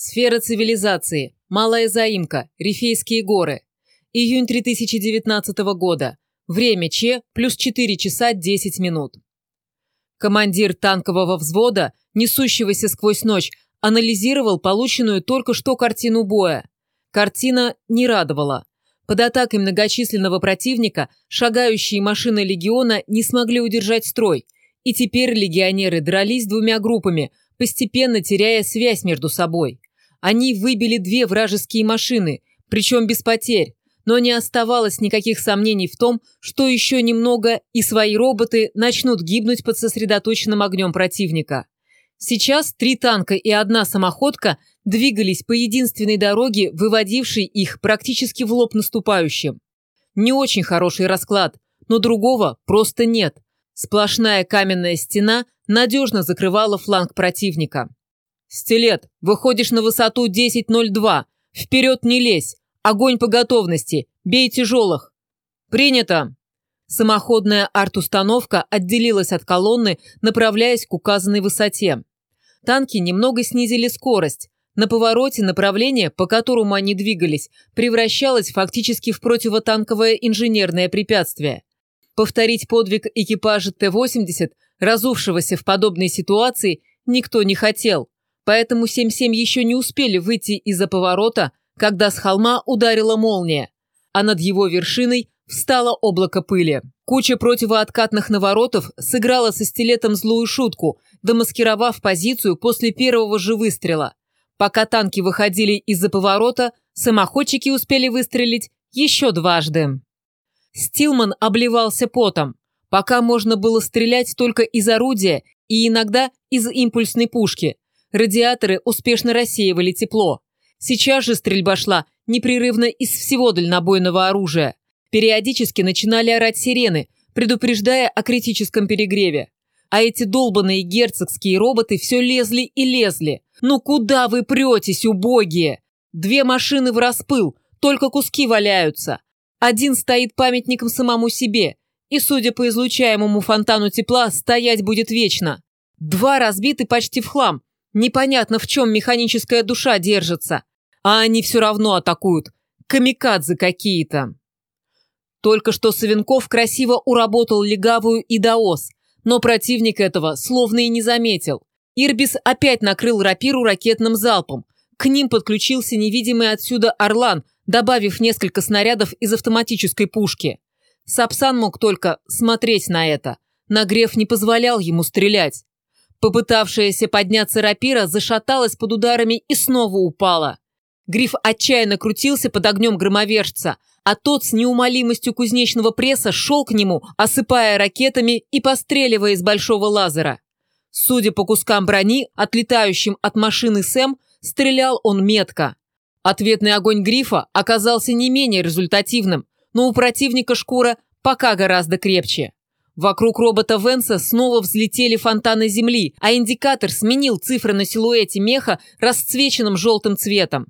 Сфера цивилизации. Малая заимка. Рифейские горы. Июнь 2019 года. Время Ч плюс 4 часа 10 минут. Командир танкового взвода, несущегося сквозь ночь, анализировал полученную только что картину боя. Картина не радовала. Под атакой многочисленного противника шагающие машины легиона не смогли удержать строй, и теперь легионеры дрались двумя группами, постепенно теряя связь между собой. Они выбили две вражеские машины, причем без потерь, но не оставалось никаких сомнений в том, что еще немного и свои роботы начнут гибнуть под сосредоточенным огнем противника. Сейчас три танка и одна самоходка двигались по единственной дороге, выводившей их практически в лоб наступающим. Не очень хороший расклад, но другого просто нет. Сплошная каменная стена надежно закрывала фланг противника. «Стилет, выходишь на высоту 10.02. Вперед не лезь. Огонь по готовности. Бей тяжелых». «Принято!» Самоходная арт-установка отделилась от колонны, направляясь к указанной высоте. Танки немного снизили скорость. На повороте направление, по которому они двигались, превращалось фактически в противотанковое инженерное препятствие. Повторить подвиг экипажа Т-80, разувшегося в подобной ситуации, никто не хотел. Поэтому 7-7 еще не успели выйти из-за поворота, когда с холма ударила молния, а над его вершиной встало облако пыли. Куча противооткатных наворотов сыграла со стилетом злую шутку, домаскировав позицию после первого же выстрела. Пока танки выходили из-за поворота, самоходчики успели выстрелить еще дважды. Стилман обливался потом. Пока можно было стрелять только из орудия и иногда из импульсной пушки – Радиаторы успешно рассеивали тепло. Сейчас же стрельба шла непрерывно из всего дальнобойного оружия. Периодически начинали орать сирены, предупреждая о критическом перегреве. А эти долбанные герцогские роботы все лезли и лезли. Ну куда вы претесь, убогие? Две машины в распыл, только куски валяются. Один стоит памятником самому себе, и, судя по излучаемому фонтану тепла, стоять будет вечно. Два разбиты почти в хлам, Непонятно, в чем механическая душа держится. А они все равно атакуют. Камикадзе какие-то. Только что Савенков красиво уработал легавую и даос, но противник этого словно и не заметил. Ирбис опять накрыл рапиру ракетным залпом. К ним подключился невидимый отсюда Орлан, добавив несколько снарядов из автоматической пушки. Сапсан мог только смотреть на это. Нагрев не позволял ему стрелять. Попытавшаяся подняться рапира зашаталась под ударами и снова упала. Гриф отчаянно крутился под огнем громовержца, а тот с неумолимостью кузнечного пресса шел к нему, осыпая ракетами и постреливая из большого лазера. Судя по кускам брони, отлетающим от машины Сэм, стрелял он метко. Ответный огонь Грифа оказался не менее результативным, но у противника шкура пока гораздо крепче. Вокруг робота Венса снова взлетели фонтаны земли, а индикатор сменил цифры на силуэте меха расцвеченным желтым цветом.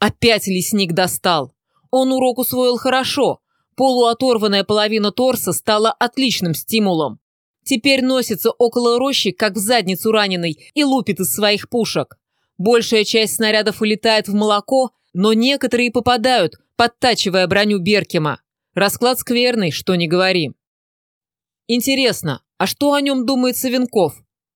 Опять лесник достал. Он урок усвоил хорошо. Полуоторванная половина торса стала отличным стимулом. Теперь носится около рощи, как в задницу раненый, и лупит из своих пушек. Большая часть снарядов улетает в молоко, но некоторые попадают, подтачивая броню Беркема. Расклад скверный, что не говори. Интересно, а что о нем думает Савенков?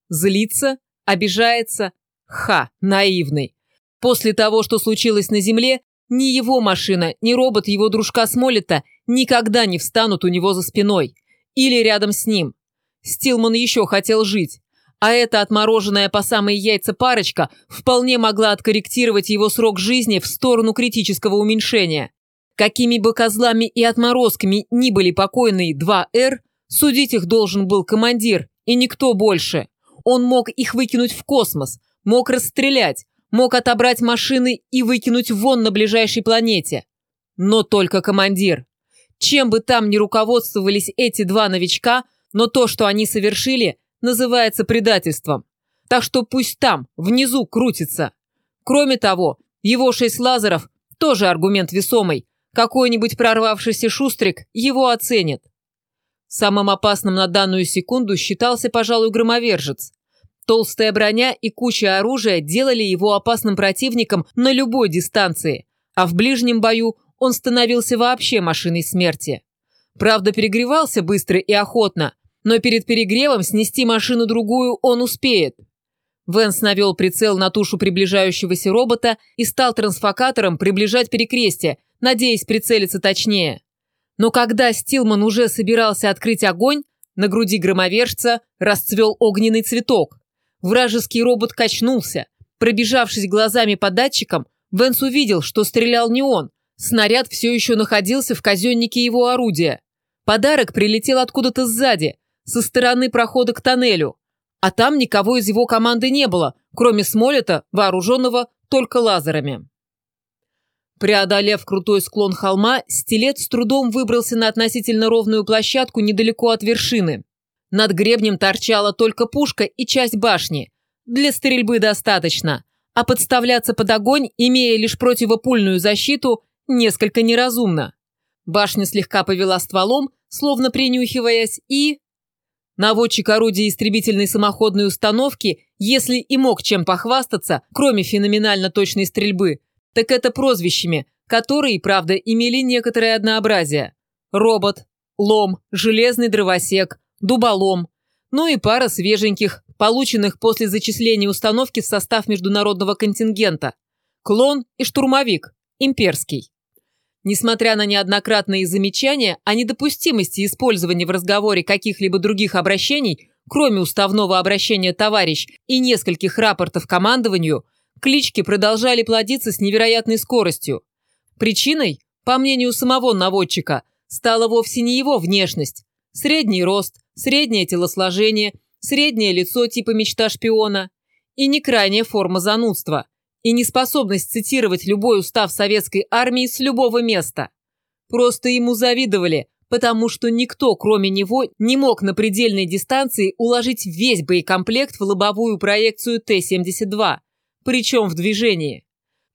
Злится? Обижается? Ха, наивный. После того, что случилось на земле, ни его машина, ни робот его дружка Смолета никогда не встанут у него за спиной. Или рядом с ним. Стилман еще хотел жить. А эта отмороженная по самые яйца парочка вполне могла откорректировать его срок жизни в сторону критического уменьшения. Какими бы козлами и отморозками ни были покойные 2Р, Судить их должен был командир, и никто больше. Он мог их выкинуть в космос, мог расстрелять, мог отобрать машины и выкинуть вон на ближайшей планете. Но только командир. Чем бы там ни руководствовались эти два новичка, но то, что они совершили, называется предательством. Так что пусть там, внизу, крутится. Кроме того, его шесть лазеров – тоже аргумент весомый. Какой-нибудь прорвавшийся шустрик его оценит. Самым опасным на данную секунду считался, пожалуй, громовержец. Толстая броня и куча оружия делали его опасным противником на любой дистанции, а в ближнем бою он становился вообще машиной смерти. Правда, перегревался быстро и охотно, но перед перегревом снести машину другую он успеет. Венс навел прицел на тушу приближающегося робота и стал трансфокатором приближать перекрестие, надеясь прицелиться точнее. Но когда Стилман уже собирался открыть огонь, на груди громовержца расцвел огненный цветок. Вражеский робот качнулся. Пробежавшись глазами по датчикам, Венс увидел, что стрелял не он. Снаряд все еще находился в казеннике его орудия. Подарок прилетел откуда-то сзади, со стороны прохода к тоннелю. А там никого из его команды не было, кроме Смолета, вооруженного только лазерами. Преодолев крутой склон холма, стилет с трудом выбрался на относительно ровную площадку недалеко от вершины. Над гребнем торчала только пушка и часть башни. Для стрельбы достаточно. А подставляться под огонь, имея лишь противопульную защиту, несколько неразумно. Башня слегка повела стволом, словно принюхиваясь, и... Наводчик орудия истребительной самоходной установки, если и мог чем похвастаться, кроме феноменально точной стрельбы, так это прозвищами, которые, правда, имели некоторое однообразие. Робот, лом, железный дровосек, дуболом. Ну и пара свеженьких, полученных после зачисления установки в состав международного контингента. Клон и штурмовик, имперский. Несмотря на неоднократные замечания о недопустимости использования в разговоре каких-либо других обращений, кроме уставного обращения «товарищ» и нескольких рапортов командованию, клички продолжали плодиться с невероятной скоростью. Причиной, по мнению самого наводчика, стала вовсе не его внешность. Средний рост, среднее телосложение, среднее лицо типа мечта шпиона и не крайняя форма занудства и неспособность цитировать любой устав советской армии с любого места. Просто ему завидовали, потому что никто, кроме него, не мог на предельной дистанции уложить весь боекомплект в лобовую проекцию Т-72, причем в движении.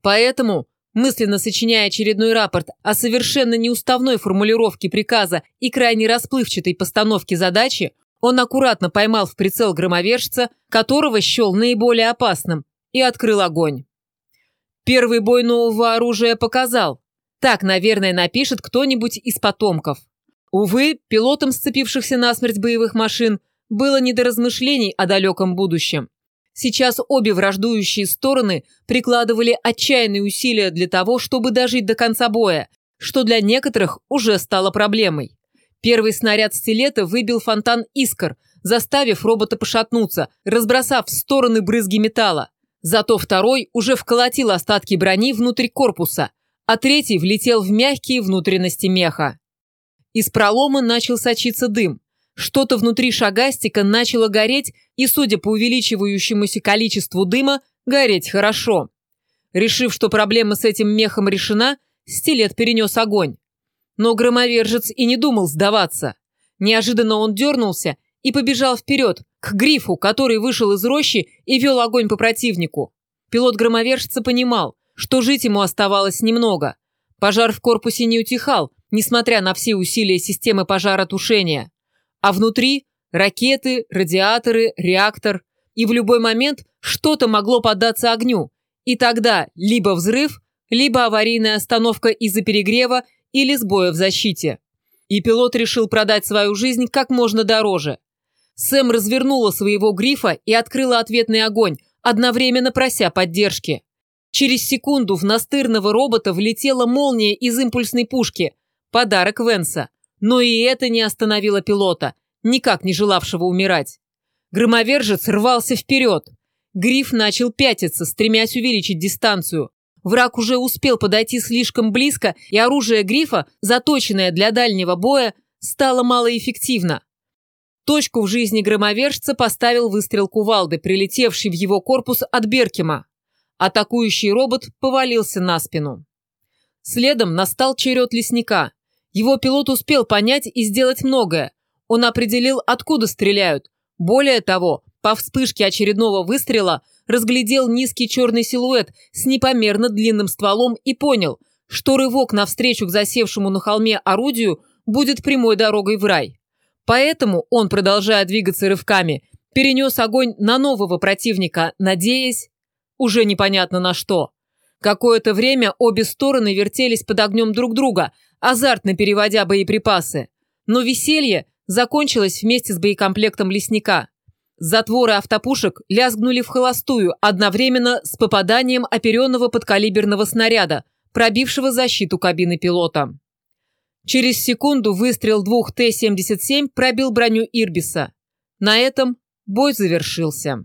Поэтому, мысленно сочиняя очередной рапорт о совершенно неуставной формулировке приказа и крайне расплывчатой постановке задачи, он аккуратно поймал в прицел громовержца, которого счел наиболее опасным, и открыл огонь. Первый бой нового оружия показал. Так, наверное, напишет кто-нибудь из потомков. Увы, пилотам сцепившихся насмерть боевых машин было не до размышлений о далеком будущем. Сейчас обе враждующие стороны прикладывали отчаянные усилия для того, чтобы дожить до конца боя, что для некоторых уже стало проблемой. Первый снаряд стилета выбил фонтан искр, заставив робота пошатнуться, разбросав в стороны брызги металла. Зато второй уже вколотил остатки брони внутрь корпуса, а третий влетел в мягкие внутренности меха. Из пролома начал сочиться дым. Что-то внутри шагастика начало гореть, и, судя по увеличивающемуся количеству дыма, гореть хорошо. Решив, что проблема с этим мехом решена, стилет перенес огонь. Но громовержец и не думал сдаваться. Неожиданно он дернулся и побежал вперед, к грифу, который вышел из рощи и вел огонь по противнику. Пилот громовержца понимал, что жить ему оставалось немного. Пожар в корпусе не утихал, несмотря на все усилия системы пожаротушения. А внутри – ракеты, радиаторы, реактор. И в любой момент что-то могло поддаться огню. И тогда либо взрыв, либо аварийная остановка из-за перегрева или сбоя в защите. И пилот решил продать свою жизнь как можно дороже. Сэм развернула своего грифа и открыла ответный огонь, одновременно прося поддержки. Через секунду в настырного робота влетела молния из импульсной пушки. Подарок Венса. Но и это не остановило пилота, никак не желавшего умирать. Громовержец рвался вперед. Гриф начал пятиться, стремясь увеличить дистанцию. Враг уже успел подойти слишком близко, и оружие Грифа, заточенное для дальнего боя, стало малоэффективно. Точку в жизни громовержца поставил выстрел кувалды, прилетевший в его корпус от Беркема. Атакующий робот повалился на спину. Следом настал черед лесника. Его пилот успел понять и сделать многое. Он определил, откуда стреляют. Более того, по вспышке очередного выстрела разглядел низкий черный силуэт с непомерно длинным стволом и понял, что рывок навстречу к засевшему на холме орудию будет прямой дорогой в рай. Поэтому он, продолжая двигаться рывками, перенес огонь на нового противника, надеясь, уже непонятно на что. Какое-то время обе стороны вертелись под огнем друг друга, азартно переводя боеприпасы. Но веселье закончилось вместе с боекомплектом лесника. Затворы автопушек лязгнули в холостую одновременно с попаданием оперенного подкалиберного снаряда, пробившего защиту кабины пилота. Через секунду выстрел двух Т-77 пробил броню Ирбиса. На этом бой завершился.